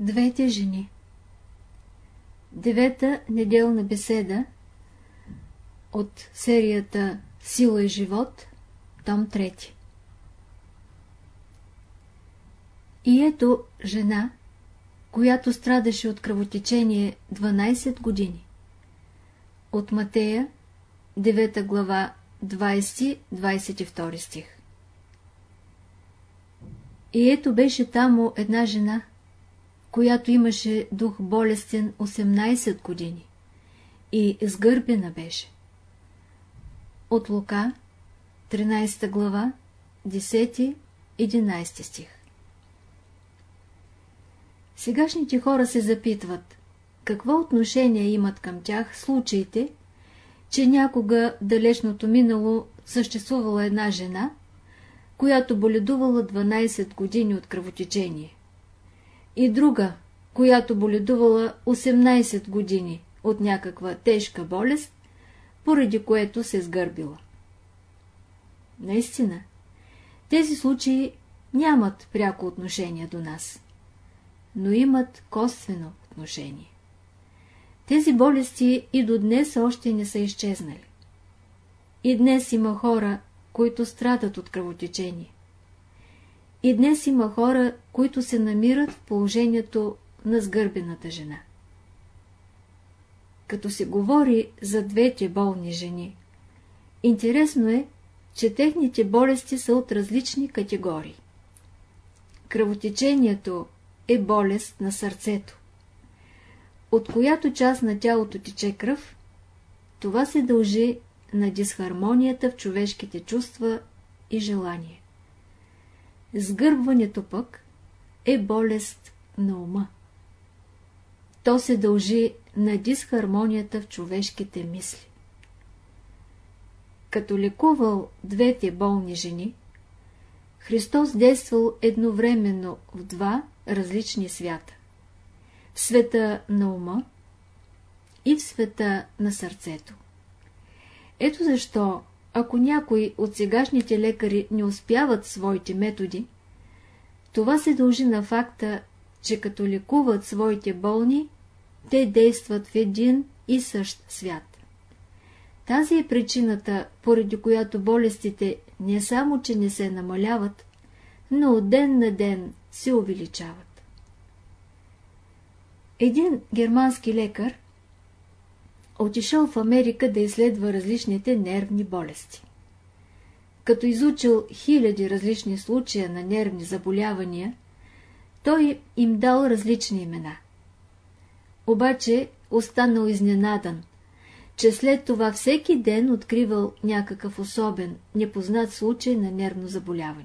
Двете жени Девета неделна беседа от серията Сила и живот, том 3 И ето жена, която страдаше от кръвотечение 12 години. От Матея, 9 глава, 20-22 стих. И ето беше тамо една жена, която имаше дух болестен 18 години и сгърбена беше. От Лука, 13 глава, 10-11 стих. Сегашните хора се запитват, какво отношение имат към тях случаите, че някога далечното минало съществувала една жена, която боледувала 12 години от кръвотечение, и друга, която боледувала 18 години от някаква тежка болест, поради което се сгърбила. Наистина, тези случаи нямат пряко отношение до нас, но имат косвено отношение. Тези болести и до днес още не са изчезнали. И днес има хора, които страдат от кръвотечение. И днес има хора, които се намират в положението на сгърбената жена. Като се говори за двете болни жени, интересно е, че техните болести са от различни категории. Кръвотечението е болест на сърцето. От която част на тялото тече кръв, това се дължи на дисхармонията в човешките чувства и желания. Сгърбването пък е болест на ума. То се дължи на дисхармонията в човешките мисли. Като лекувал двете болни жени, Христос действал едновременно в два различни свята. В света на ума и в света на сърцето. Ето защо ако някои от сегашните лекари не успяват своите методи, това се дължи на факта, че като лекуват своите болни, те действат в един и същ свят. Тази е причината, поради която болестите не само, че не се намаляват, но от ден на ден се увеличават. Един германски лекар отишъл в Америка да изследва различните нервни болести. Като изучил хиляди различни случая на нервни заболявания, той им дал различни имена. Обаче останал изненадан, че след това всеки ден откривал някакъв особен, непознат случай на нервно заболяване.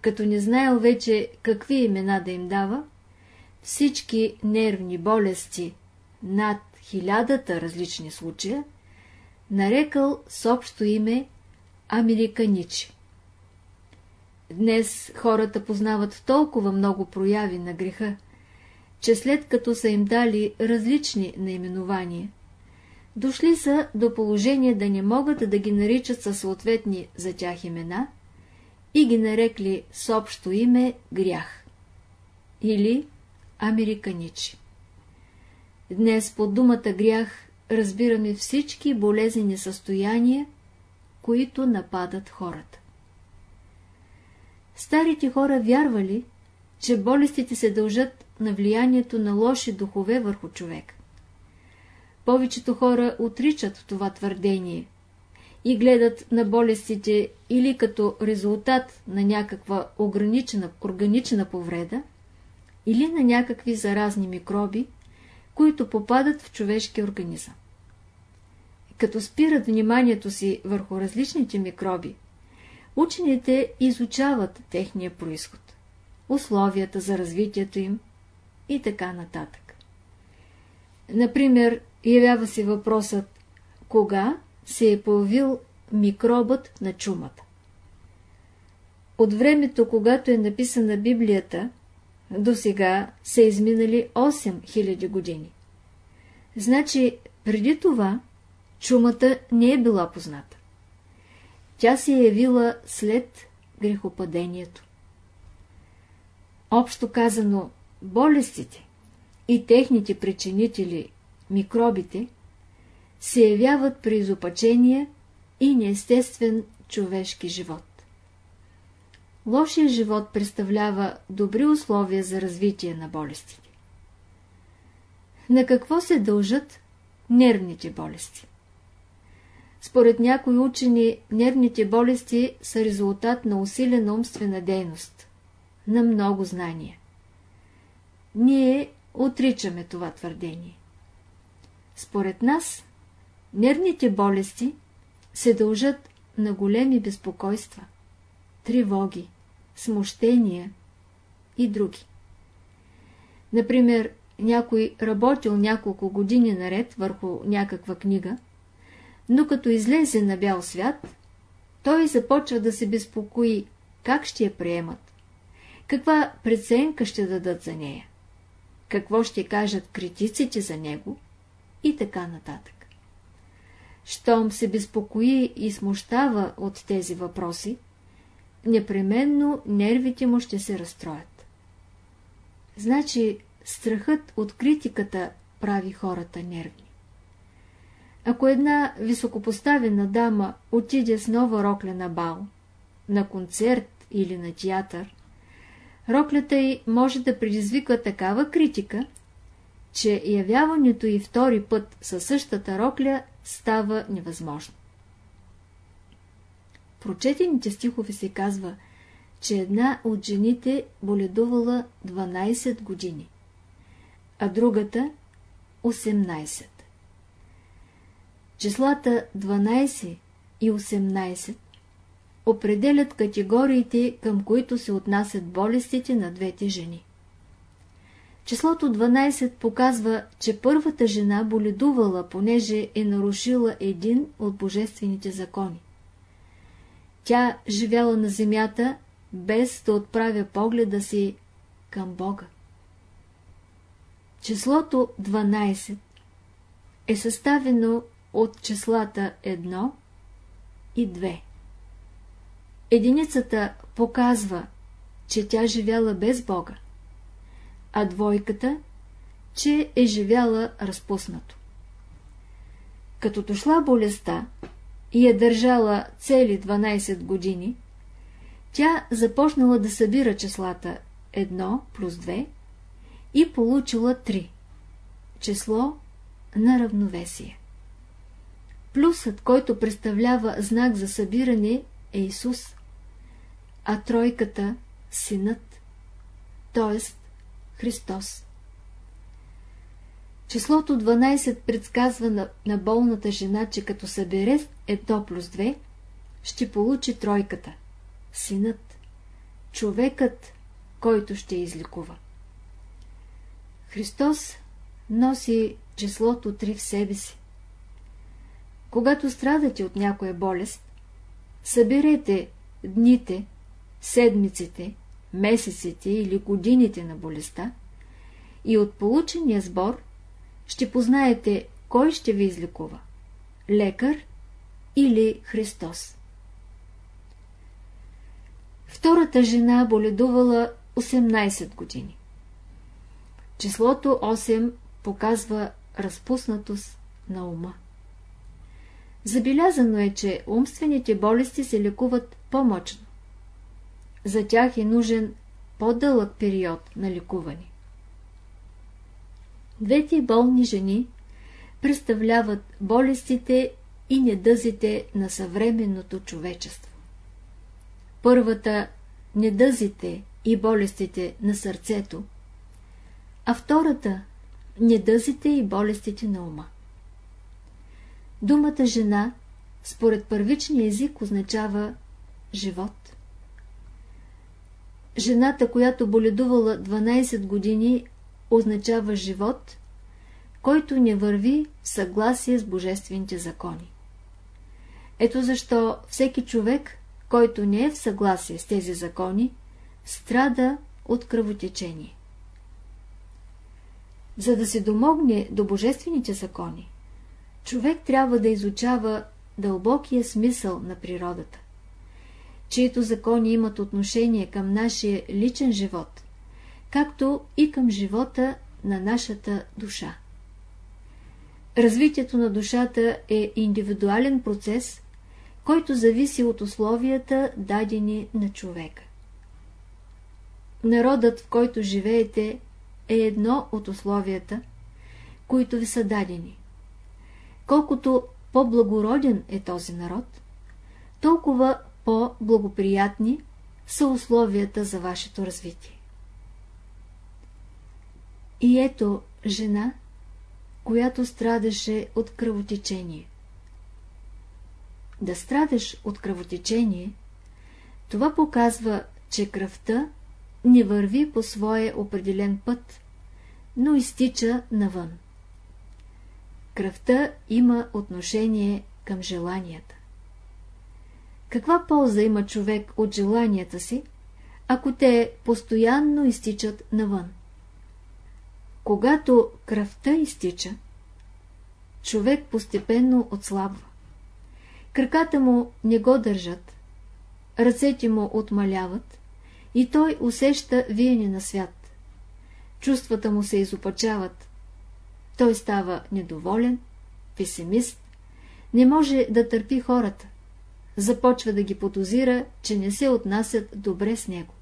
Като не знаел вече какви имена да им дава, всички нервни болести над хилядата различни случая, нарекал с общо име Американичи. Днес хората познават толкова много прояви на греха, че след като са им дали различни наименования, дошли са до положение да не могат да ги наричат със съответни за тях имена и ги нарекли с общо име грях или американичи. Днес под думата грях разбираме всички болезнени състояния, които нападат хората. Старите хора вярвали, че болестите се дължат на влиянието на лоши духове върху човек. Повечето хора отричат това твърдение и гледат на болестите или като резултат на някаква ограничена органична повреда, или на някакви заразни микроби, които попадат в човешки организъм. Като спират вниманието си върху различните микроби, учените изучават техния происход, условията за развитието им и така нататък. Например, явява се въпросът кога се е появил микробът на чумата. От времето, когато е написана Библията, до сега са изминали 8000 години. Значи, преди това, чумата не е била позната. Тя се е явила след грехопадението. Общо казано, болестите и техните причинители, микробите, се явяват при изопачения и неестествен човешки живот. Лошия живот представлява добри условия за развитие на болестите. На какво се дължат нервните болести? Според някои учени, нервните болести са резултат на усилена умствена дейност, на много знания. Ние отричаме това твърдение. Според нас, нервните болести се дължат на големи безпокойства, тревоги, смущения и други. Например, някой работил няколко години наред върху някаква книга, но като излезе на бял свят, той започва да се безпокои как ще я приемат, каква преценка ще дадат за нея, какво ще кажат критиците за него и така нататък. Щом се безпокои и смущава от тези въпроси, непременно нервите му ще се разстроят. Значи, страхът от критиката прави хората нервни. Ако една високопоставена дама отиде с нова рокля на бал, на концерт или на театър, роклята й може да предизвика такава критика, че явяването й втори път със същата рокля става невъзможно. Прочетените стихове се казва, че една от жените боледувала 12 години, а другата 18. Числата 12 и 18 определят категориите, към които се отнасят болестите на двете жени. Числото 12 показва, че първата жена боледувала, понеже е нарушила един от божествените закони. Тя живяла на земята, без да отправя погледа си към Бога. Числото 12 е съставено от числата 1 и 2. Единицата показва, че тя живяла без Бога, а двойката, че е живяла разпуснато. Като дошла болестта и е държала цели 12 години, тя започнала да събира числата 1 плюс 2 и получила 3. Число на равновесие. Плюсът, който представлява знак за събиране, е Исус, а тройката – Синът, т.е. Христос. Числото 12 предсказва на, на болната жена, че като събере 1 плюс 2, ще получи тройката – Синът, човекът, който ще изликува. Христос носи числото 3 в себе си. Когато страдате от някоя болест, съберете дните, седмиците, месеците или годините на болестта и от получения сбор ще познаете кой ще ви излекува – лекар или Христос. Втората жена боледувала 18 години. Числото 8 показва разпуснатост на ума. Забелязано е, че умствените болести се лекуват по-мъчно. За тях е нужен по-дълъг период на лекуване. Двете болни жени представляват болестите и недъзите на съвременното човечество. Първата – недъзите и болестите на сърцето, а втората – недъзите и болестите на ума. Думата жена, според първичния език, означава живот. Жената, която боледувала 12 години, означава живот, който не върви в съгласие с божествените закони. Ето защо всеки човек, който не е в съгласие с тези закони, страда от кръвотечение. За да се домогне до божествените закони, човек трябва да изучава дълбокия смисъл на природата, чието закони имат отношение към нашия личен живот, както и към живота на нашата душа. Развитието на душата е индивидуален процес, който зависи от условията, дадени на човека. Народът, в който живеете, е едно от условията, които ви са дадени. Колкото по-благороден е този народ, толкова по-благоприятни са условията за вашето развитие. И ето жена, която страдаше от кръвотечение. Да страдаш от кръвотечение, това показва, че кръвта не върви по своя определен път, но изтича навън. Кръвта има отношение към желанията. Каква полза има човек от желанията си, ако те постоянно изтичат навън? Когато кръвта изтича, човек постепенно отслабва. Краката му не го държат, ръцете му отмаляват и той усеща виене на свят. Чувствата му се изопачават. Той става недоволен, песимист, не може да търпи хората. Започва да ги подозира, че не се отнасят добре с него.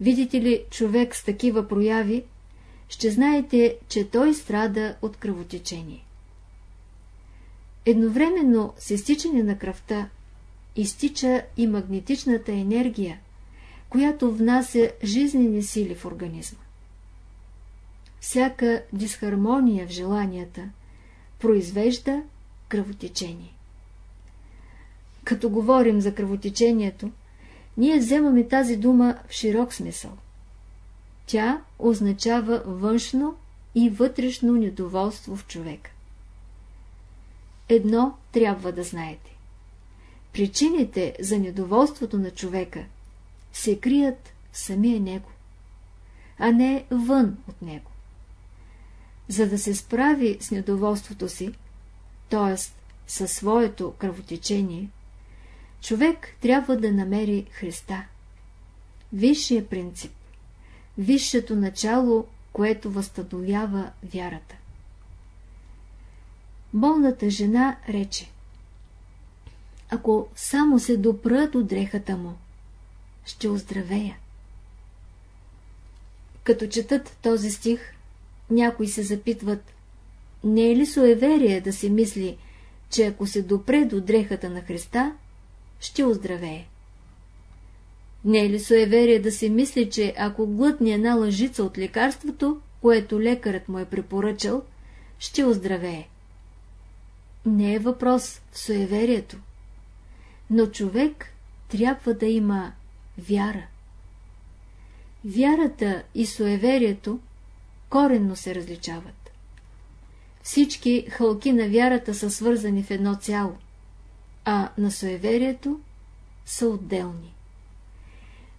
Видите ли човек с такива прояви, ще знаете, че той страда от кръвотечение. Едновременно с изтичане на кръвта изтича и магнетичната енергия, която внася жизнени сили в организма. Всяка дисхармония в желанията произвежда кръвотечение. Като говорим за кръвотечението, ние вземаме тази дума в широк смисъл. Тя означава външно и вътрешно недоволство в човека. Едно трябва да знаете. Причините за недоволството на човека се крият в самия него, а не вън от него. За да се справи с недоволството си, т.е. със своето кръвотечение, човек трябва да намери Христа. Висшия принцип, висшето начало, което възстановява вярата. Болната жена рече Ако само се допра до дрехата му, ще оздравея. Като четат този стих, някои се запитват, не е ли суеверие да се мисли, че ако се допре до дрехата на Христа, ще оздравее? Не е ли суеверие да се мисли, че ако глътне една лъжица от лекарството, което лекарът му е препоръчал, ще оздравее? Не е въпрос в суеверието, но човек трябва да има вяра. Вярата и суеверието коренно се различават. Всички хълки на вярата са свързани в едно цяло, а на суеверието са отделни.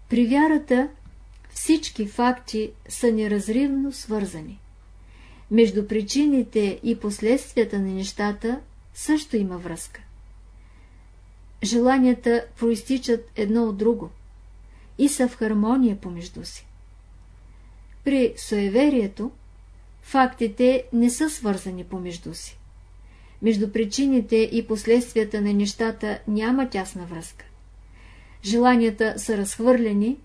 При вярата всички факти са неразривно свързани. Между причините и последствията на нещата също има връзка. Желанията проистичат едно от друго и са в хармония помежду си. При суеверието фактите не са свързани помежду си. Между причините и последствията на нещата няма тясна връзка. Желанията са разхвърлени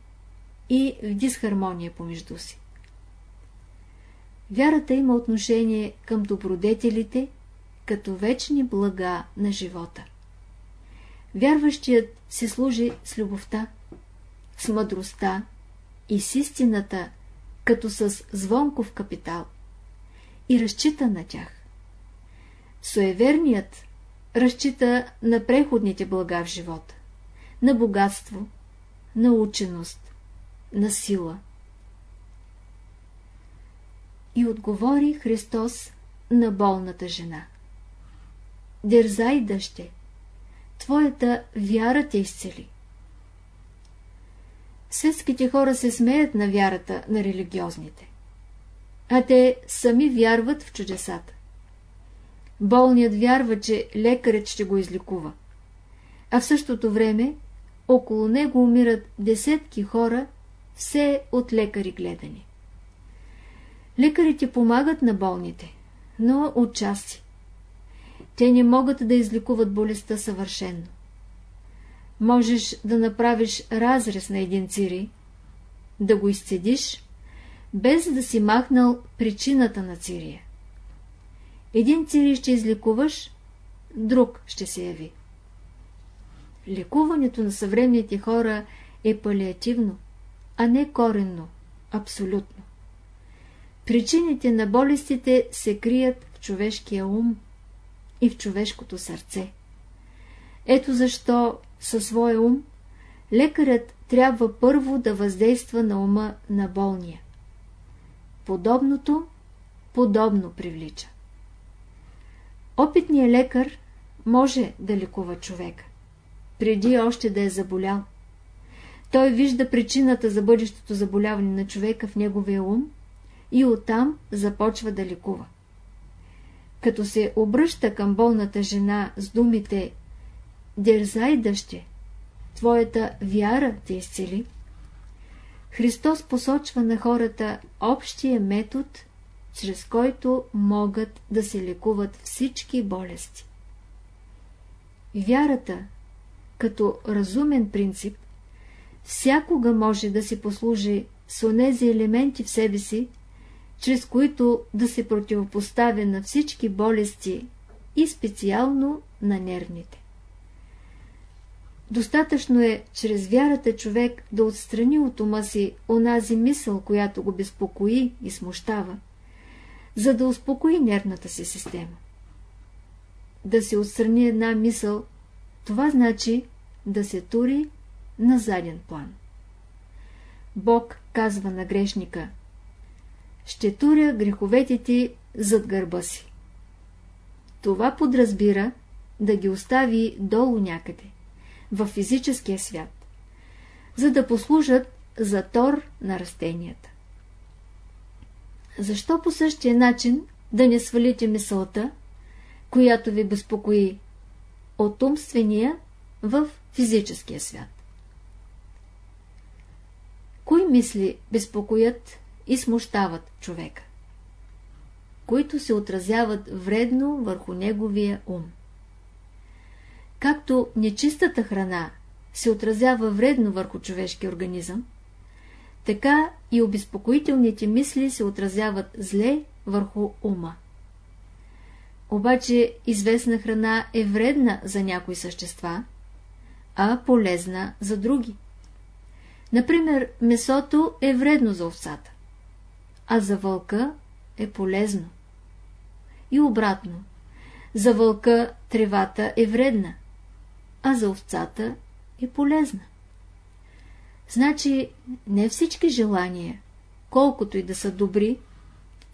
и в дисхармония помежду си. Вярата има отношение към добродетелите като вечни блага на живота. Вярващият се служи с любовта, с мъдростта и с истината, като с звонков капитал и разчита на тях. Суеверният разчита на преходните блага в живота, на богатство, на ученост, на сила. И отговори Христос на болната жена. Дерзай, дъще, твоята вяра те изцели. Светските хора се смеят на вярата на религиозните, а те сами вярват в чудесата. Болният вярва, че лекарят ще го излекува, а в същото време около него умират десетки хора все от лекари гледани. Лекарите помагат на болните, но отчасти. Те не могат да излекуват болестта съвършенно. Можеш да направиш разрез на един цири, да го изцедиш, без да си махнал причината на цирия. Един цири ще излекуваш, друг ще се яви. Лекуването на съвременните хора е палиативно, а не коренно, абсолютно. Причините на болестите се крият в човешкия ум и в човешкото сърце. Ето защо със своя ум лекарят трябва първо да въздейства на ума на болния. Подобното подобно привлича. Опитният лекар може да лекува човека, преди още да е заболял. Той вижда причината за бъдещото заболяване на човека в неговия ум и оттам започва да лекува. Като се обръща към болната жена с думите «Дерзай, дъще, твоята вяра те изцели», Христос посочва на хората общия метод, чрез който могат да се лекуват всички болести. Вярата, като разумен принцип, всякога може да си послужи с онези елементи в себе си, чрез които да се противопоставя на всички болести и специално на нервните. Достатъчно е чрез вярата човек да отстрани от ума си онази мисъл, която го безпокои и смущава, за да успокои нервната си система. Да се отстрани една мисъл, това значи да се тури на заден план. Бог казва на грешника Ще туря греховете ти зад гърба си. Това подразбира да ги остави долу някъде в физическия свят, за да послужат за тор на растенията. Защо по същия начин да не свалите мисълта, която ви безпокои от умствения в физическия свят? Кои мисли безпокоят и смущават човека? Които се отразяват вредно върху неговия ум. Както нечистата храна се отразява вредно върху човешки организъм, така и обезпокоителните мисли се отразяват зле върху ума. Обаче известна храна е вредна за някои същества, а полезна за други. Например, месото е вредно за овцата, а за вълка е полезно. И обратно, за вълка тревата е вредна, а за овцата е полезна. Значи не всички желания, колкото и да са добри,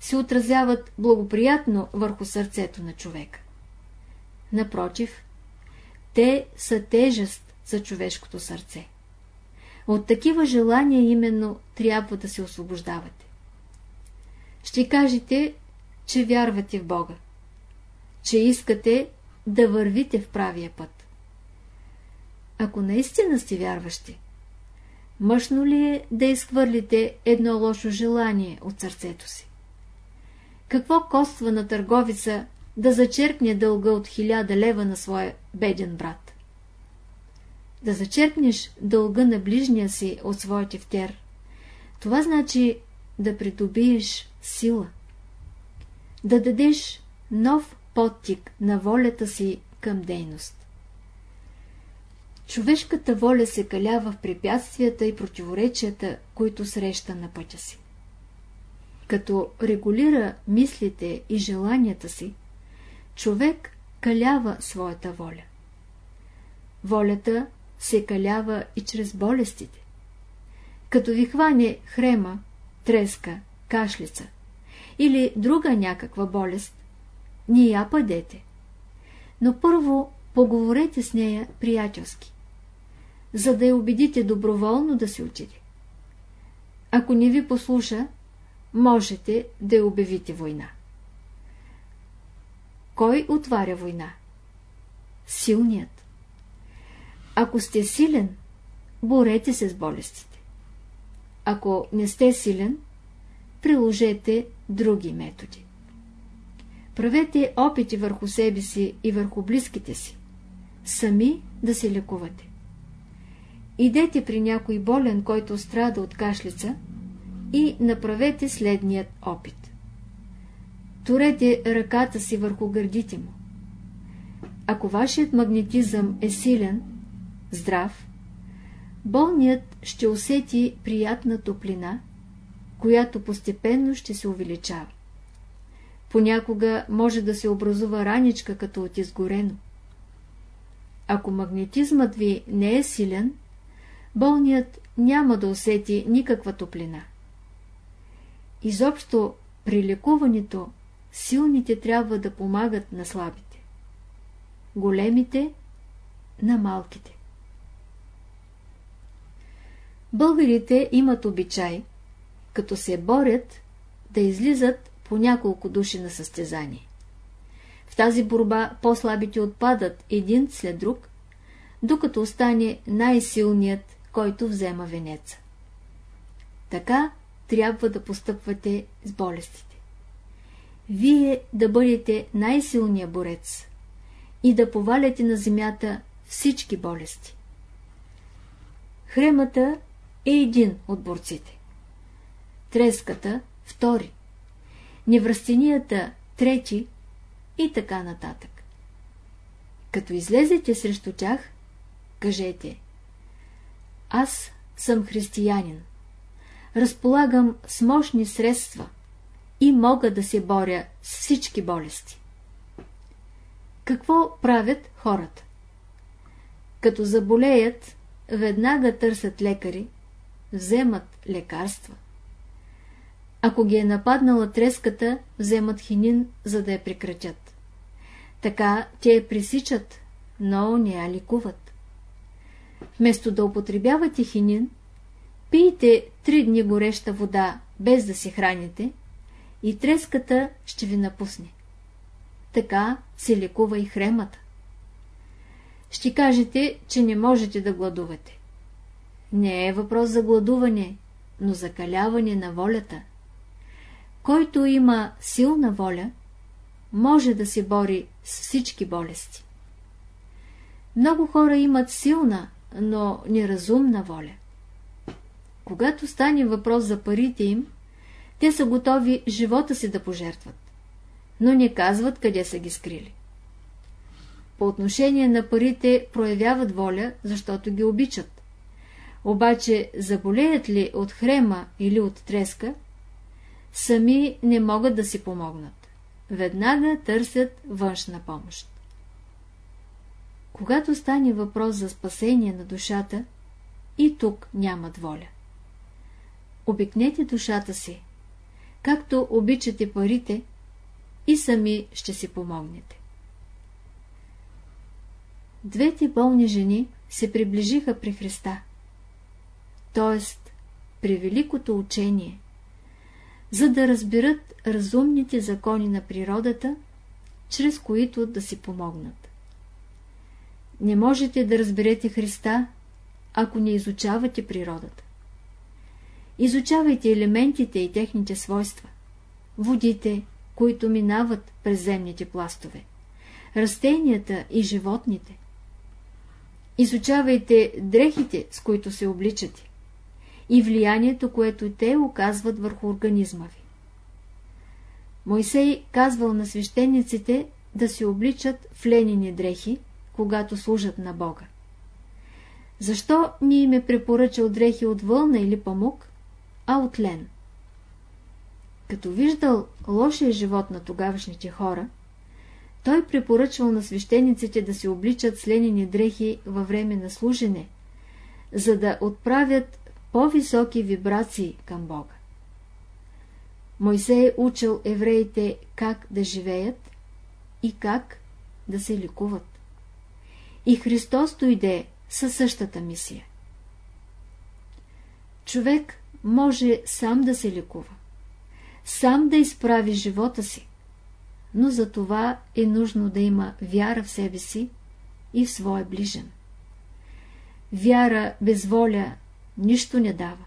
се отразяват благоприятно върху сърцето на човека. Напротив, те са тежест за човешкото сърце. От такива желания именно трябва да се освобождавате. Ще кажете, че вярвате в Бога, че искате да вървите в правия път. Ако наистина сте вярващи, мъжно ли е да изхвърлите едно лошо желание от сърцето си? Какво коства на търговица да зачерпне дълга от хиляда лева на своя беден брат? Да зачерпнеш дълга на ближния си от своя тефтер, това значи да придобиеш сила, да дадеш нов подтик на волята си към дейност. Човешката воля се калява в препятствията и противоречията, които среща на пътя си. Като регулира мислите и желанията си, човек калява своята воля. Волята се калява и чрез болестите. Като ви хване хрема, треска, кашлица или друга някаква болест, не я падете. Но първо поговорете с нея приятелски за да я убедите доброволно да се отиде. Ако не ви послуша, можете да я обявите война. Кой отваря война? Силният. Ако сте силен, борете се с болестите. ако не сте силен, приложете други методи. Правете опити върху себе си и върху близките си. Сами да се лекувате. Идете при някой болен, който страда от кашлица и направете следният опит. Турете ръката си върху гърдите му. Ако вашият магнетизъм е силен, здрав, болният ще усети приятна топлина, която постепенно ще се увеличава. Понякога може да се образува раничка като от изгорено. Ако магнетизмът ви не е силен, болният няма да усети никаква топлина. Изобщо при лекуването силните трябва да помагат на слабите. Големите на малките. Българите имат обичай, като се борят, да излизат по няколко души на състезание. В тази борба по-слабите отпадат един след друг, докато остане най-силният, който взема венеца. Така трябва да постъпвате с болестите. Вие да бъдете най-силният борец и да поваляте на земята всички болести. Хремата е един от борците. Треската – втори. Неврастенията – трети и така нататък. Като излезете срещу тях, кажете Аз съм християнин. Разполагам с мощни средства и мога да се боря с всички болести. Какво правят хората? Като заболеят, веднага търсят лекари, вземат лекарства. Ако ги е нападнала треската, вземат хинин, за да я прекратят. Така те я пресичат, но не я ликуват. Вместо да употребявате хинин, пийте три дни гореща вода, без да се храните, и треската ще ви напусне. Така се лекува и хремата. Ще кажете, че не можете да гладувате. Не е въпрос за гладуване, но за каляване на волята. Който има силна воля, може да се бори с всички болести. Много хора имат силна, но неразумна воля. Когато стане въпрос за парите им, те са готови живота си да пожертват, но не казват къде са ги скрили. По отношение на парите проявяват воля, защото ги обичат. Обаче заболеят ли от хрема или от треска, сами не могат да си помогнат. Веднага търсят външна помощ. Когато стане въпрос за спасение на душата, и тук нямат воля. Обикнете душата си, както обичате парите, и сами ще си помогнете. Двете болни жени се приближиха при Христа, т.е. при великото учение, за да разберат разумните закони на природата, чрез които да си помогнат. Не можете да разберете Христа, ако не изучавате природата. Изучавайте елементите и техните свойства, водите, които минават през земните пластове, растенията и животните. Изучавайте дрехите, с които се обличате, и влиянието, което те оказват върху организма ви. Мойсей казвал на свещениците да се обличат в ленини дрехи, когато служат на Бога. Защо ни им е препоръчал дрехи от вълна или памук, а от лен? Като виждал лошия живот на тогавашните хора, той препоръчвал на свещениците да се обличат с ленини дрехи във време на служене, за да отправят по-високи вибрации към Бога. Мойсей е учил евреите как да живеят и как да се ликуват. И Христос дойде със същата мисия. Човек може сам да се лекува, сам да изправи живота си, но за това е нужно да има вяра в себе си и в своя ближен. Вяра без воля нищо не дава.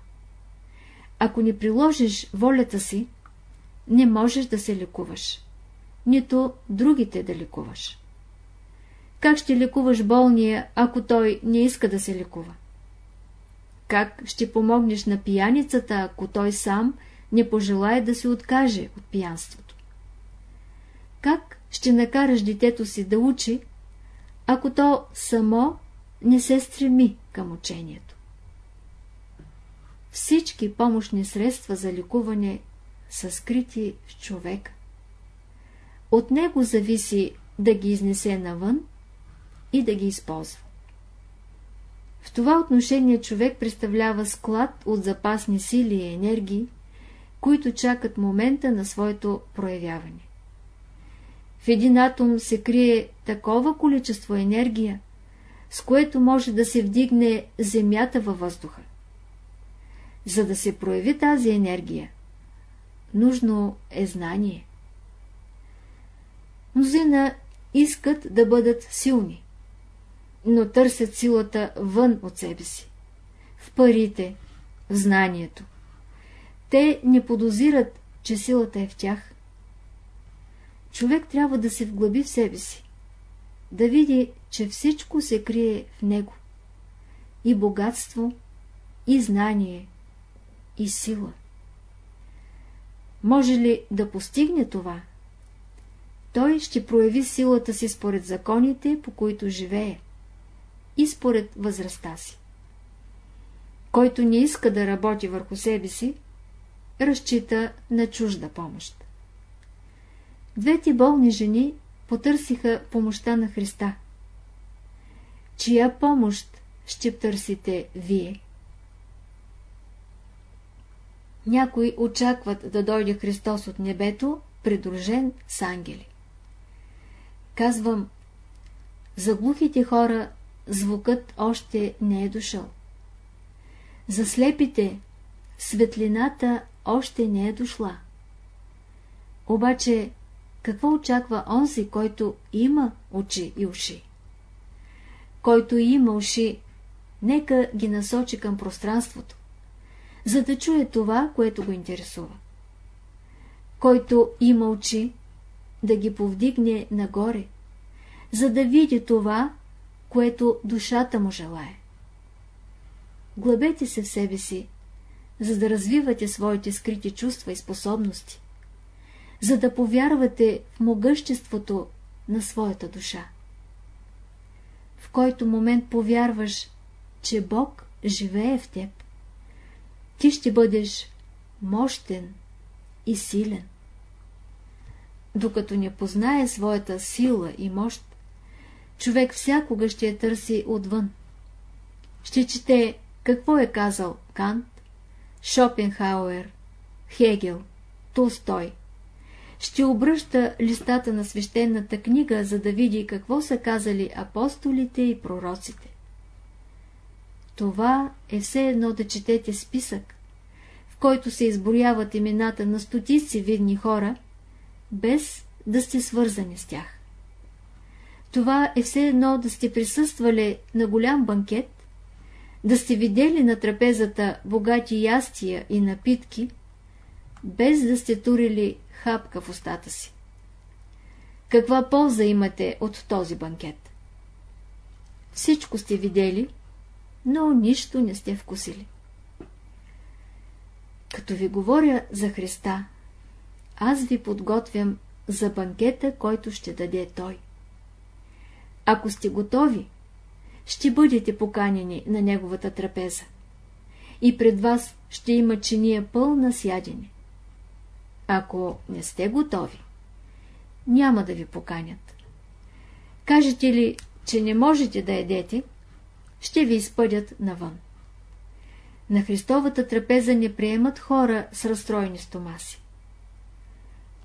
ако не приложиш волята си, не можеш да се лекуваш, нито другите да лекуваш. Как ще лекуваш болния, ако той не иска да се лекува? Как ще помогнеш на пияницата, ако той сам не пожелая да се откаже от пиянството? Как ще накараш детето си да учи, ако то само не се стреми към учението? Всички помощни средства за лекуване са скрити в човека. От него зависи да ги изнесе навън и да ги използва. В това отношение човек представлява склад от запасни сили и енергии, които чакат момента на своето проявяване. В един атом се крие такова количество енергия, с което може да се вдигне земята във въздуха. За да се прояви тази енергия, нужно е знание. Мнозина искат да бъдат силни, но търсят силата вън от себе си, в парите, в знанието. Те не подозират, че силата е в тях. Човек трябва да се вглъби в себе си, да види, че всичко се крие в него. И богатство, и знание, и сила. Може ли да постигне това? Той ще прояви силата си според законите, по които живее, и според възрастта си. Който не иска да работи върху себе си, разчита на чужда помощ. Двете болни жени потърсиха помощта на Христа. Чия помощ ще търсите вие? Някои очакват да дойде Христос от небето, придружен с ангели. Казвам, за глухите хора звукът още не е дошъл. За слепите светлината още не е дошла. Обаче, какво очаква онзи, който има очи и уши? Който има уши, нека ги насочи към пространството за да чуе това, което го интересува. Който има очи, да ги повдигне нагоре, за да види това, което душата му желае. Глъбете се в себе си, за да развивате своите скрити чувства и способности, за да повярвате в могъществото на своята душа. В който момент повярваш, че Бог живее в теб, ти ще бъдеш мощен и силен. Докато не познае своята сила и мощ, човек всякога ще я търси отвън. Ще чете какво е казал Кант, Шопенхауер, Хегел, Толстой. Ще обръща листата на свещената книга, за да види какво са казали апостолите и пророците. Това е все едно да четете списък, в който се изброяват имената на стотици видни хора, без да сте свързани с тях. Това е все едно да сте присъствали на голям банкет, да сте видели на трапезата богати ястия и напитки, без да сте турили хапка в устата си. Каква полза имате от този банкет? Всичко сте видели, но нищо не сте вкусили. Като ви говоря за Христа, аз ви подготвям за банкета, който ще даде Той. Ако сте готови, ще бъдете поканени на Неговата трапеза. И пред вас ще има чиния пълна сядене. Ако не сте готови, няма да ви поканят. Кажете ли, че не можете да едете, ще ви изпъдят навън. На Христовата трапеза не приемат хора с разстроени стомаси.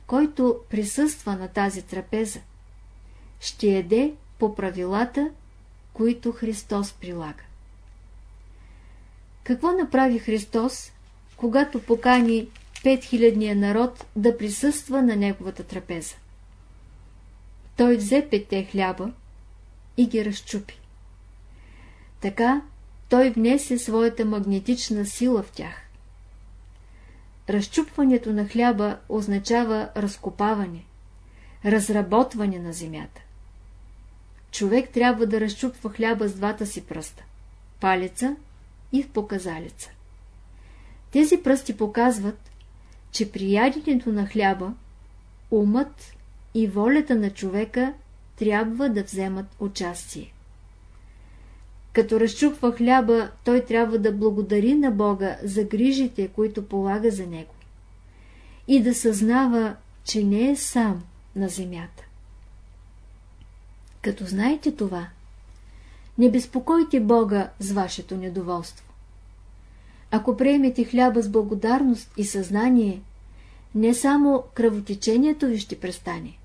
Който присъства на тази трапеза, ще еде по правилата, които Христос прилага. Какво направи Христос, когато покани петхилядния народ да присъства на неговата трапеза? Той взе петте хляба и ги разчупи. Така той внесе своята магнетична сила в тях. разчупването на хляба означава разкопаване, разработване на земята. Човек трябва да разчупва хляба с двата си пръста – палеца и в показалеца. Тези пръсти показват, че при яденето на хляба умът и волята на човека трябва да вземат участие. Като разчупва хляба, той трябва да благодари на Бога за грижите, които полага за него. И да съзнава, че не е сам на земята. Като знаете това, не безпокойте Бога с вашето недоволство. Ако приемете хляба с благодарност и съзнание, не само кръвотечението ви ще престане,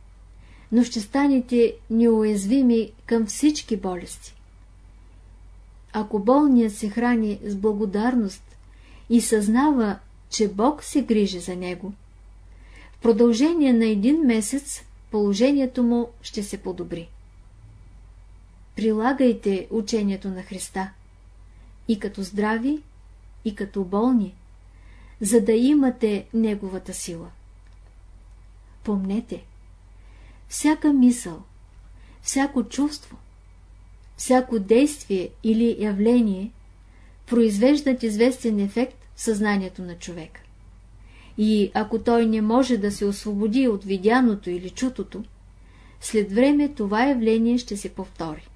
но ще станете неуязвими към всички болести. Ако болният се храни с благодарност и съзнава, че Бог се грижи за него, в продължение на един месец положението му ще се подобри. Прилагайте учението на Христа и като здрави, и като болни, за да имате Неговата сила. Помнете, всяка мисъл, всяко чувство, всяко действие или явление произвеждат известен ефект в съзнанието на човека. И ако той не може да се освободи от видяното или чутото, след време това явление ще се повтори.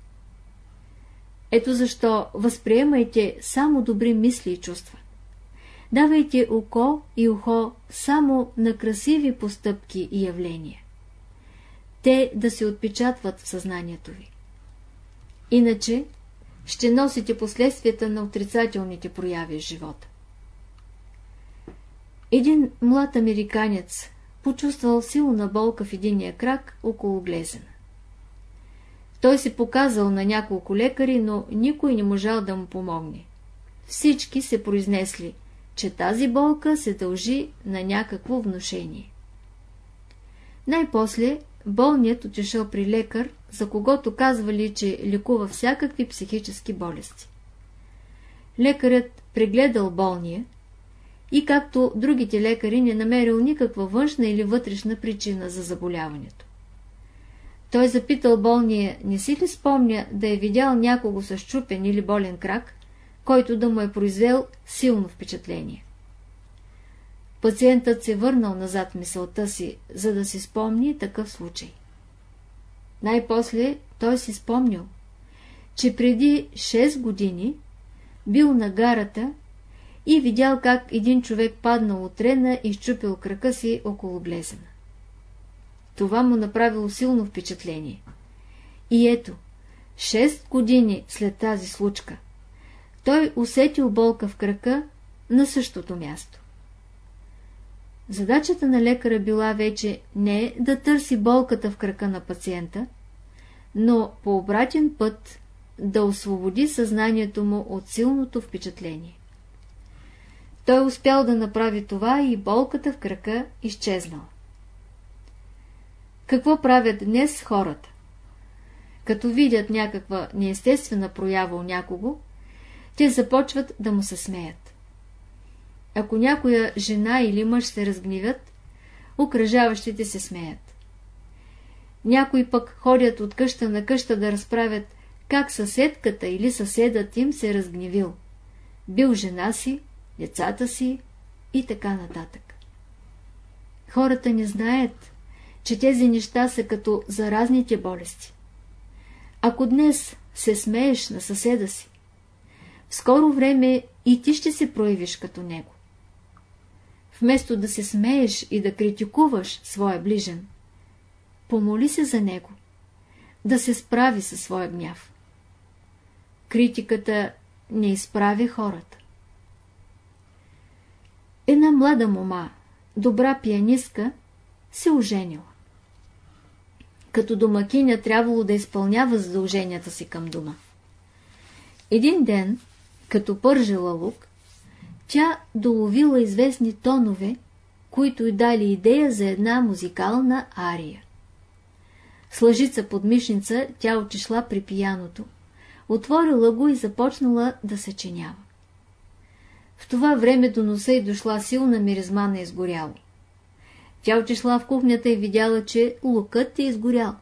Ето защо възприемайте само добри мисли и чувства. Давайте око и ухо само на красиви постъпки и явления. Те да се отпечатват в съзнанието ви. Иначе ще носите последствията на отрицателните прояви в живота. Един млад американец почувствал силна болка в единия крак около глезена. Той се показал на няколко лекари, но никой не можал да му помогне. Всички се произнесли, че тази болка се дължи на някакво вношение. Най-после болният отишъл при лекар, за когото казвали, че лекува всякакви психически болести. Лекарят прегледал болния и, както другите лекари, не намерил никаква външна или вътрешна причина за заболяването. Той запитал болния, не си ли спомня да е видял някого с чупен или болен крак, който да му е произвел силно впечатление. Пациентът се върнал назад мисълта си, за да си спомни такъв случай. Най-после той си спомнил, че преди 6 години бил на гарата и видял как един човек паднал от рена и щупил крака си около глезена. Това му направило силно впечатление. И ето, 6 години след тази случка, той усетил болка в крака на същото място. Задачата на лекара била вече не да търси болката в крака на пациента, но по обратен път да освободи съзнанието му от силното впечатление. Той успял да направи това и болката в крака изчезнала. Какво правят днес хората? Като видят някаква неестествена проява у някого, те започват да му се смеят. Ако някоя жена или мъж се разгниват, окръжаващите се смеят. Някои пък ходят от къща на къща да разправят как съседката или съседът им се разгневил. Бил жена си, децата си и така нататък. Хората не знаят, че тези неща са като заразните болести. Ако днес се смееш на съседа си, в скоро време и ти ще се проявиш като него. Вместо да се смееш и да критикуваш своя ближен, помоли се за него, да се справи със своя гняв. Критиката не изправи хората. Една млада мома, добра пианистка, се оженила. Като домакиня трябвало да изпълнява задълженията си към дома. Един ден като пържела лук, тя доловила известни тонове, които й дали идея за една музикална ария. С лъжица под мишница тя отишла при пияното, отворила го и започнала да съчинява. В това време до носа й дошла силна миризма на изгоряло. Тя отишла в кухнята и видяла, че лукът е изгорял.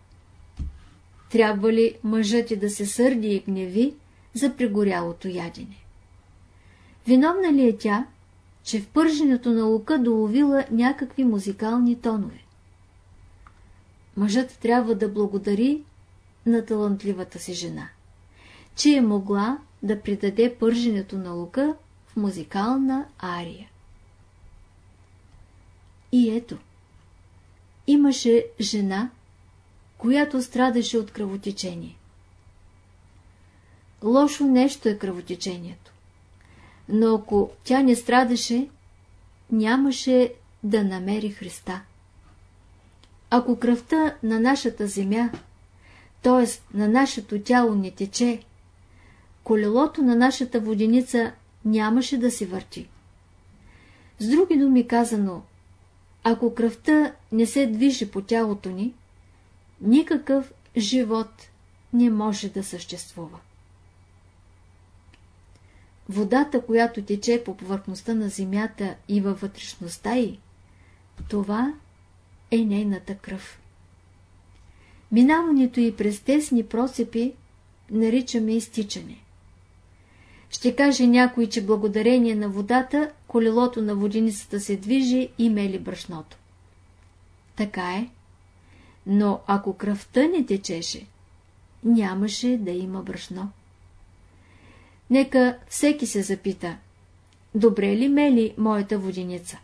Трябва ли мъжът ти да се сърди и гневи за пригорялото ядене? Виновна ли е тя, че в пърженето на лука доловила някакви музикални тонове? Мъжът трябва да благодари на талантливата си жена, че е могла да придаде пърженето на лука в музикална ария. И ето, имаше жена, която страдаше от кръвотечение. Лошо нещо е кръвотечението, но ако тя не страдаше, нямаше да намери Христа. Ако кръвта на нашата земя, т.е. на нашето тяло не тече, колелото на нашата воденица нямаше да се върти. С други думи казано, ако кръвта не се движи по тялото ни, никакъв живот не може да съществува. Водата, която тече по повърхността на земята и във вътрешността й, това е нейната кръв. Минаването и през тесни просепи наричаме изтичане. Ще каже някой, че благодарение на водата колелото на воденицата се движи и мели брашното. Така е. Но ако кръвта не течеше, нямаше да има брашно. Нека всеки се запита, добре ли мели моята воденица?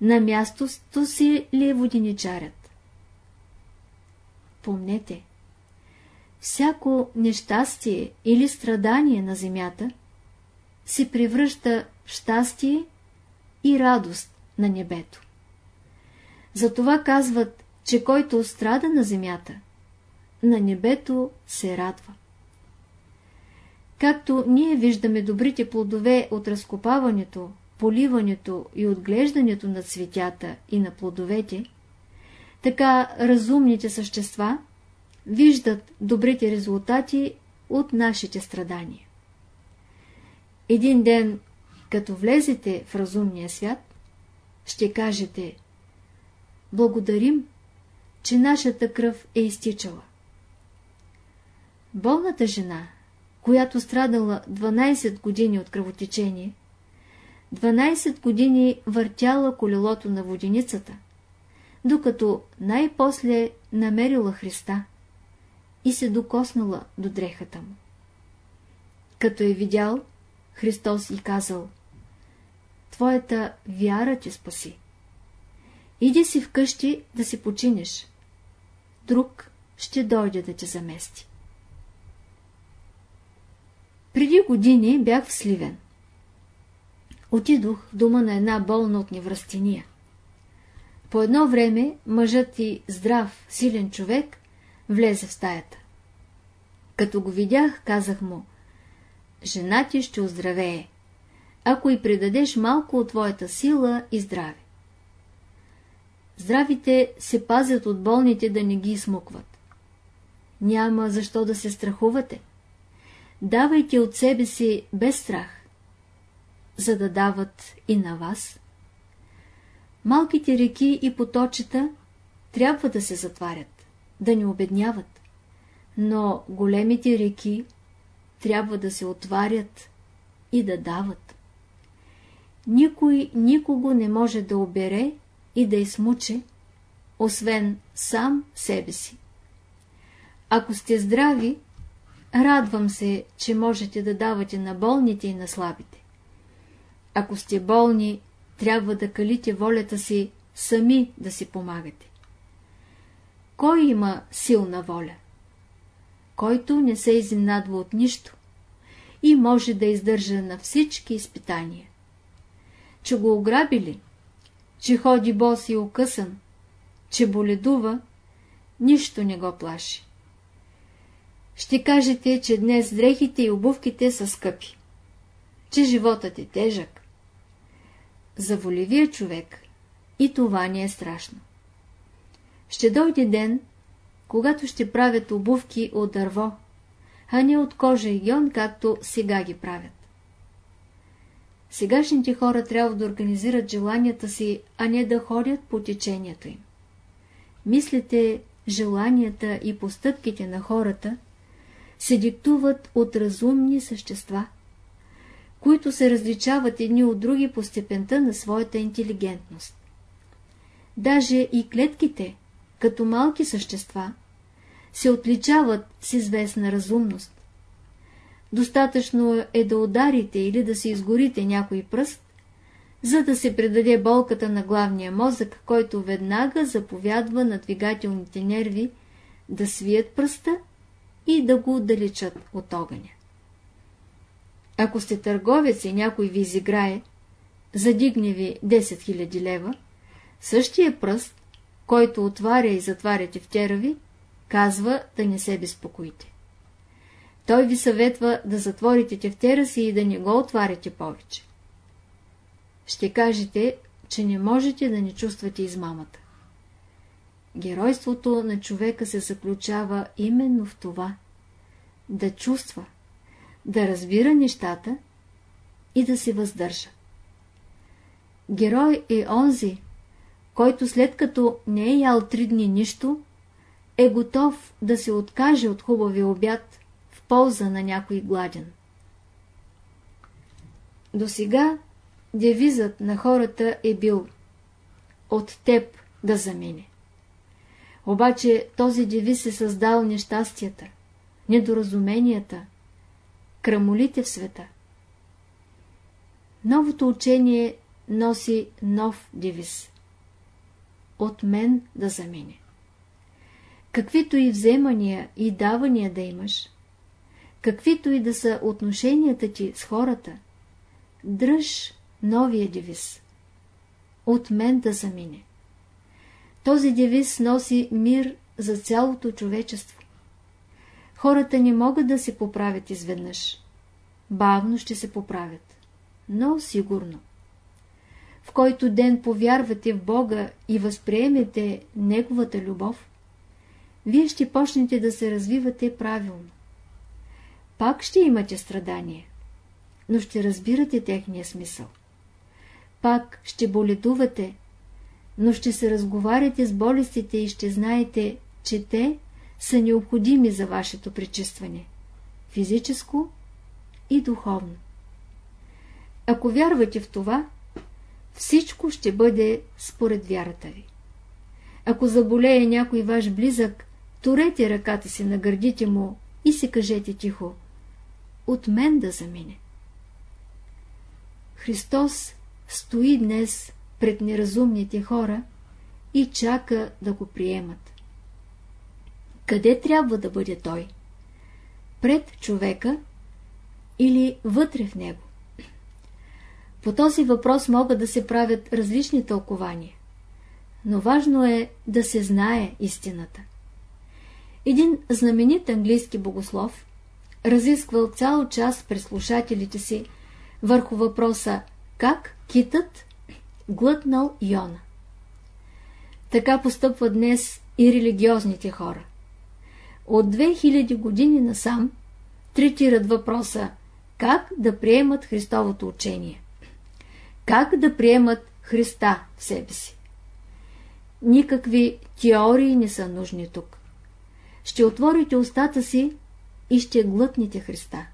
На мястото си ли е воденичарят? Помнете, всяко нещастие или страдание на земята се превръща в щастие и радост на небето. Затова казват, че който страда на земята, на небето се радва. Както ние виждаме добрите плодове от разкопаването, поливането и отглеждането на цветята и на плодовете, така разумните същества виждат добрите резултати от нашите страдания. Един ден, като влезете в разумния свят, ще кажете Благодарим, че нашата кръв е изтичала. Болната жена, която страдала 12 години от кръвотечение, 12 години въртяла колелото на воденицата, докато най-после намерила Христа и се докоснала до дрехата му. Като е видял, Христос и казал Твоята вяра ти спаси. Иди си вкъщи да си починеш. Друг ще дойде да те замести. Преди години бях в Сливен. Отидох в дома на една болна от невръстения. По едно време мъжът и здрав, силен човек влезе в стаята. Като го видях, казах му, жена ти ще оздравее, ако и предадеш малко от твоята сила и здраве. Здравите се пазят от болните да не ги измукват. Няма защо да се страхувате. Давайте от себе си без страх, за да дават и на вас. Малките реки и поточета трябва да се затварят, да не обедняват, но големите реки трябва да се отварят и да дават. Никой никого не може да обере и да измуче, освен сам себе си. Ако сте здрави, радвам се, че можете да давате на болните и на слабите. Ако сте болни, трябва да калите волята си сами да си помагате. Кой има силна воля? Който не се изненадва от нищо и може да издържа на всички изпитания. Че го ограбили, че ходи бос и окъсан, че боледува, нищо не го плаши. Ще кажете, че днес дрехите и обувките са скъпи, че животът е тежък. За волевия човек и това не е страшно. Ще дойде ден, когато ще правят обувки от дърво, а не от кожа и гьон, както сега ги правят. Сегашните хора трябва да организират желанията си, а не да ходят по течението им. Мислите, желанията и постъпките на хората се диктуват от разумни същества, които се различават едни от други по степента на своята интелигентност. Даже и клетките, като малки същества, се отличават с известна разумност. Достатъчно е да ударите или да се изгорите някой пръст, за да се предаде болката на главния мозък, който веднага заповядва на двигателните нерви да свият пръста и да го отдалечат от огъня. Ако сте търговец и някой ви изиграе, задигне ви 10 000 лева, същия пръст, който отваря и затваря тефтера ви, казва да не се безпокоите. Той ви съветва да затворите тефтера си и да не го отваряте повече. Ще кажете, че не можете да не чувствате измамата. Геройството на човека се заключава именно в това – да чувства, да разбира нещата и да се въздържа. Герой е онзи, който след като не е ял три дни нищо, е готов да се откаже от хубавия обяд в полза на някой гладен. До сега девизът на хората е бил «От теб да замине». Обаче този девиз е създал нещастията, недоразуменията, крамолите в света. Новото учение носи нов девиз. От мен да замине. Каквито и вземания и давания да имаш, каквито и да са отношенията ти с хората, дръж новия девиз. От мен да замине. Този девиз носи мир за цялото човечество. Хората не могат да се поправят изведнъж. Бавно ще се поправят, но сигурно. В който ден повярвате в Бога и възприемете Неговата любов, вие ще почнете да се развивате правилно. Пак ще имате страдания, но ще разбирате техния смисъл. Пак ще боледувате, но ще се разговаряте с болестите и ще знаете, че те са необходими за вашето пречистване – физическо и духовно. Ако вярвате в това, всичко ще бъде според вярата ви. Ако заболее някой ваш близък, турете ръката си на гърдите му и си кажете тихо – от мен да замине. Христос стои днес пред неразумните хора и чака да го приемат. Къде трябва да бъде той? Пред човека или вътре в него? По този въпрос могат да се правят различни тълкования, но важно е да се знае истината. Един знаменит английски богослов разисквал цял час през слушателите си върху въпроса как китът глътнал Йона. Така постъпва днес и религиозните хора. От 2000 години насам третират въпроса как да приемат Христовото учение. Как да приемат Христа в себе си. Никакви теории не са нужни тук. Ще отворите устата си и ще глътнете Христа.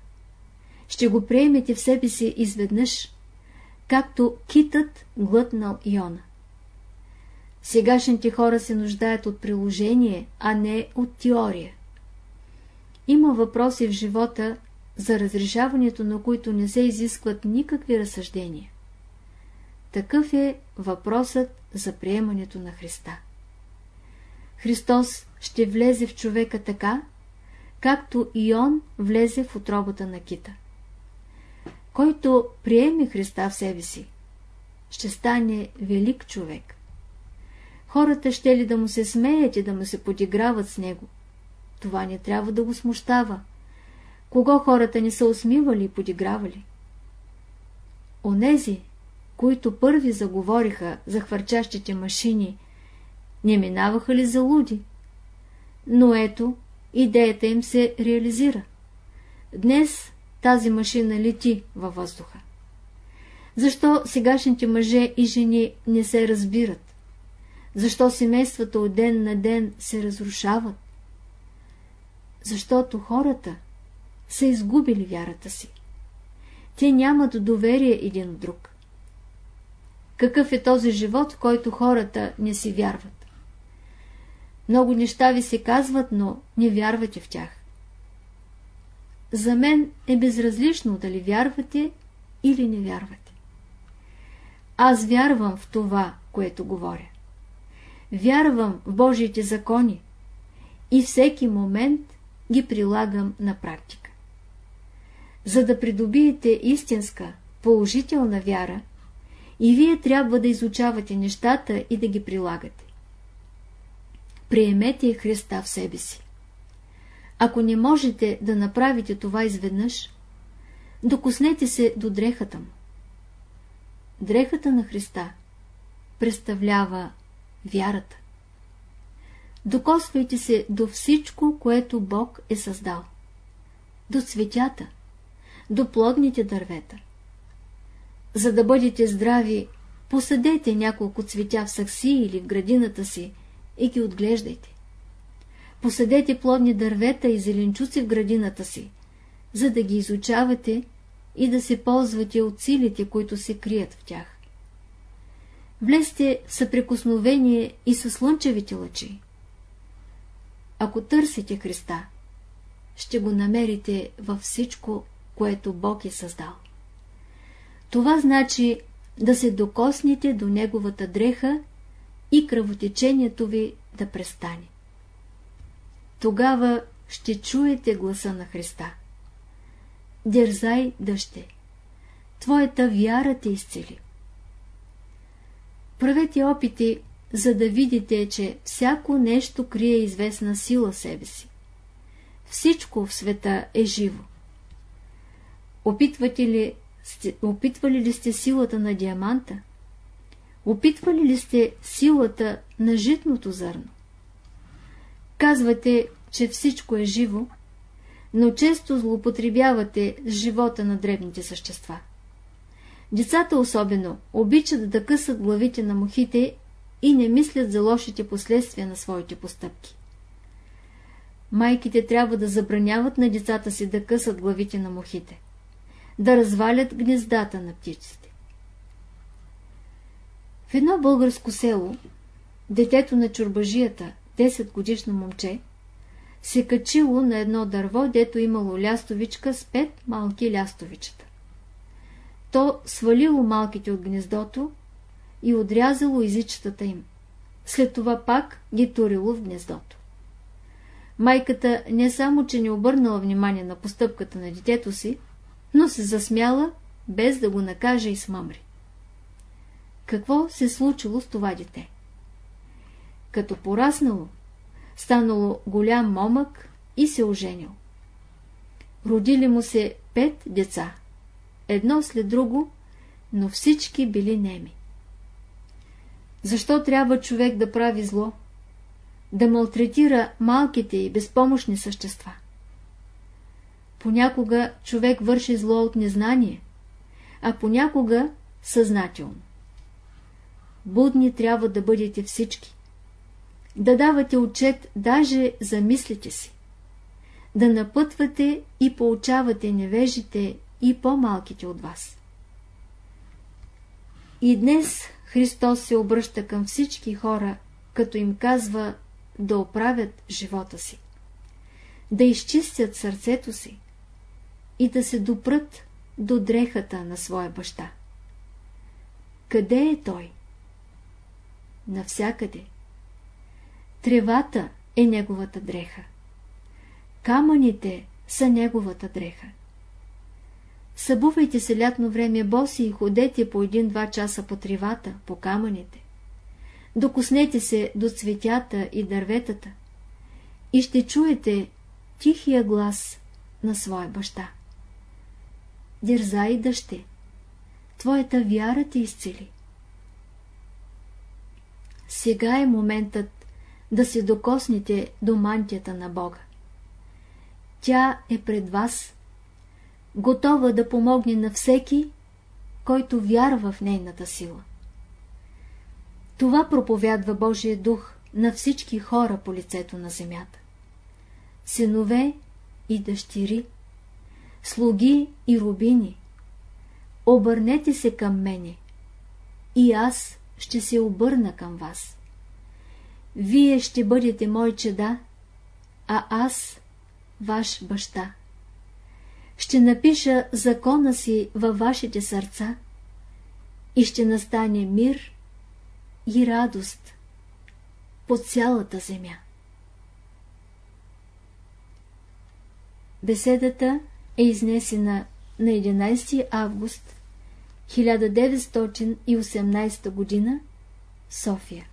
Ще го приемете в себе си изведнъж, както китът глътнал Йона. Сегашните хора се нуждаят от приложение, а не от теория. Има въпроси в живота, за разрешаването на които не се изискват никакви разсъждения. Такъв е въпросът за приемането на Христа. Христос ще влезе в човека така, както и он влезе в отробата на кита който приеме Христа в себе си, ще стане велик човек. Хората ще ли да му се смеят и да му се подиграват с него? Това не трябва да го смущава. Кого хората не са усмивали и подигравали? Онези, които първи заговориха за хвърчащите машини, не минаваха ли за луди? Но ето, идеята им се реализира. Днес тази машина лети във въздуха. Защо сегашните мъже и жени не се разбират? Защо семействата от ден на ден се разрушават? Защото хората са изгубили вярата си. Те нямат доверие един от друг. Какъв е този живот, в който хората не си вярват? Много неща ви се казват, но не вярвате в тях. За мен е безразлично дали вярвате или не вярвате. Аз вярвам в това, което говоря. Вярвам в Божиите закони и всеки момент ги прилагам на практика. За да придобиете истинска, положителна вяра, и вие трябва да изучавате нещата и да ги прилагате. Приемете Христа в себе си. Ако не можете да направите това изведнъж, докоснете се до дрехата му. Дрехата на Христа представлява вярата. Докосвайте се до всичко, което Бог е създал. До цветята, до плодните дървета. За да бъдете здрави, посадете няколко цветя в сакси или в градината си и ги отглеждайте. Посадете плодни дървета и зеленчуци в градината си, за да ги изучавате и да се ползвате от силите, които се крият в тях. Влезте в съприкосновение и със слънчевите лъчи. Ако търсите Христа, ще го намерите във всичко, което Бог е създал. Това значи да се докоснете до Неговата дреха и кръвотечението ви да престане. Тогава ще чуете гласа на Христа. Дерзай, дъще! Твоята вяра те изцели. Правете опити, за да видите, че всяко нещо крие известна сила себе си. Всичко в света е живо. Опитвате ли, опитвали ли сте силата на диаманта? Опитвали ли сте силата на житното зърно? Казвате, че всичко е живо, но често злоупотребявате с живота на древните същества. Децата особено обичат да късат главите на мухите и не мислят за лошите последствия на своите постъпки. Майките трябва да забраняват на децата си да късат главите на мухите, да развалят гнездата на птиците. В едно българско село, детето на чурбажията, 10 годишно момче, се качило на едно дърво, дето имало лястовичка с пет малки лястовичета. То свалило малките от гнездото и отрязало изичетата им. След това пак ги турило в гнездото. Майката не само, че не обърнала внимание на постъпката на детето си, но се засмяла, без да го накаже и смъмри. Какво се случило с това дете? Като пораснало, станало голям момък и се оженил. Родили му се пет деца, едно след друго, но всички били неми. Защо трябва човек да прави зло? Да малтретира малките и безпомощни същества? Понякога човек върши зло от незнание, а понякога съзнателно. Будни трябва да бъдете всички да давате отчет даже за мислите си, да напътвате и поучавате невежите и по-малките от вас. И днес Христос се обръща към всички хора, като им казва да оправят живота си, да изчистят сърцето си и да се допрат до дрехата на своя баща. Къде е той? Навсякъде. Тревата е неговата дреха. Камъните са неговата дреха. Събувайте се лятно време боси и ходете по един-два часа по тревата, по камъните. Докоснете се до цветята и дърветата и ще чуете тихия глас на своя баща. Дерзай, дъще, твоята вяра те изцели. Сега е моментът да се докоснете до мантията на Бога. Тя е пред вас, готова да помогне на всеки, който вярва в нейната сила. Това проповядва Божия дух на всички хора по лицето на земята. Синове и дъщери, слуги и рубини, обърнете се към мене, и аз ще се обърна към вас. Вие ще бъдете мои чеда, а аз ваш баща. Ще напиша закона си във вашите сърца и ще настане мир и радост по цялата земя. Беседата е изнесена на 11 август 1918 г. София